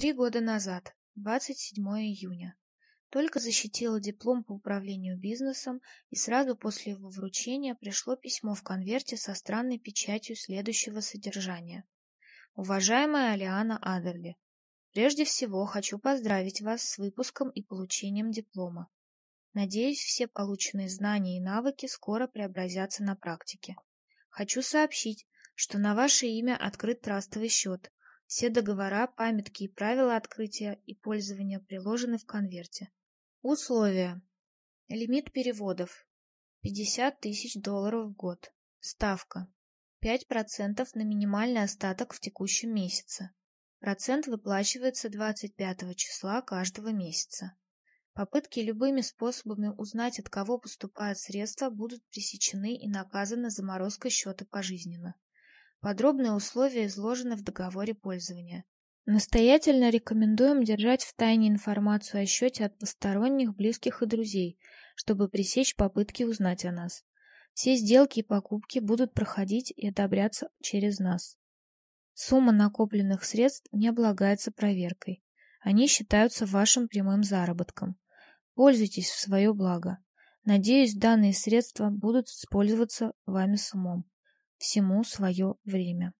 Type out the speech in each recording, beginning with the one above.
Три года назад, 27 июня. Только защитила диплом по управлению бизнесом, и сразу после его вручения пришло письмо в конверте со странной печатью следующего содержания. Уважаемая Алиана Адерли, прежде всего хочу поздравить вас с выпуском и получением диплома. Надеюсь, все полученные знания и навыки скоро преобразятся на практике. Хочу сообщить, что на ваше имя открыт трастовый счет. Все договора, памятки и правила открытия и пользования приложены в конверте. Условия. Лимит переводов. 50 тысяч долларов в год. Ставка. 5% на минимальный остаток в текущем месяце. Процент выплачивается 25 числа каждого месяца. Попытки любыми способами узнать, от кого поступают средства, будут пресечены и наказаны заморозкой счета пожизненно. Подробные условия изложены в договоре пользования. Настоятельно рекомендуем держать в тайне информацию о счете от посторонних, близких и друзей, чтобы пресечь попытки узнать о нас. Все сделки и покупки будут проходить и одобряться через нас. Сумма накопленных средств не облагается проверкой. Они считаются вашим прямым заработком. Пользуйтесь в свое благо. Надеюсь, данные средства будут использоваться вами с умом всему свое время.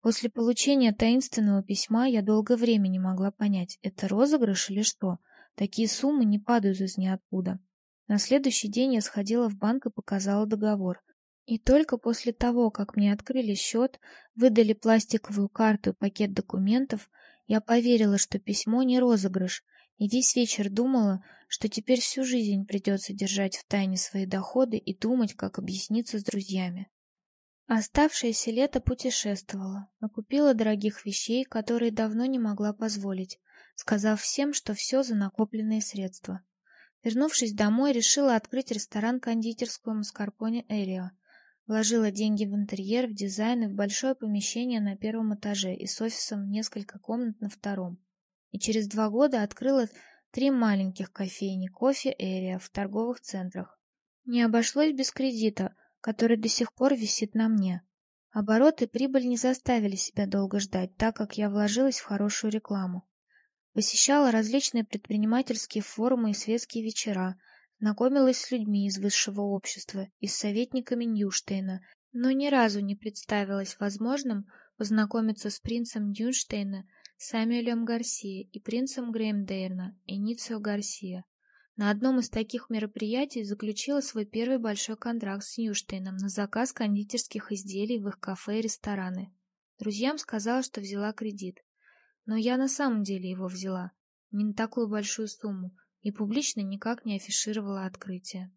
После получения таинственного письма я долгое время не могла понять, это розыгрыш или что. Такие суммы не падают из ниоткуда. На следующий день я сходила в банк и показала договор. И только после того, как мне открыли счет, выдали пластиковую карту и пакет документов, я поверила, что письмо не розыгрыш, и весь вечер думала, что теперь всю жизнь придется держать в тайне свои доходы и думать, как объясниться с друзьями. Оставшееся лето путешествовала, накупила дорогих вещей, которые давно не могла позволить, сказав всем, что все за накопленные средства. Вернувшись домой, решила открыть ресторан-кондитерскую Маскарпоне Эрио. Вложила деньги в интерьер, в дизайн и в большое помещение на первом этаже и с офисом в несколько комнат на втором. И через два года открыла три маленьких кофейни кофе Эрио в торговых центрах. Не обошлось без кредита, который до сих пор висит на мне. Обороты и прибыль не заставили себя долго ждать, так как я вложилась в хорошую рекламу. Посещала различные предпринимательские форумы и светские вечера, знакомилась с людьми из высшего общества и с советниками Ньюштейна, но ни разу не представилось возможным познакомиться с принцем Ньюштейна Самюэлем Гарсия и принцем Греймдейрна Эницио Гарсия. На одном из таких мероприятий заключила свой первый большой контракт с Ньюштейном на заказ кондитерских изделий в их кафе и рестораны. Друзьям сказала, что взяла кредит. Но я на самом деле его взяла, не на такую большую сумму, и публично никак не афишировала открытие.